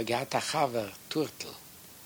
Er gehad a Chavar, Turtel.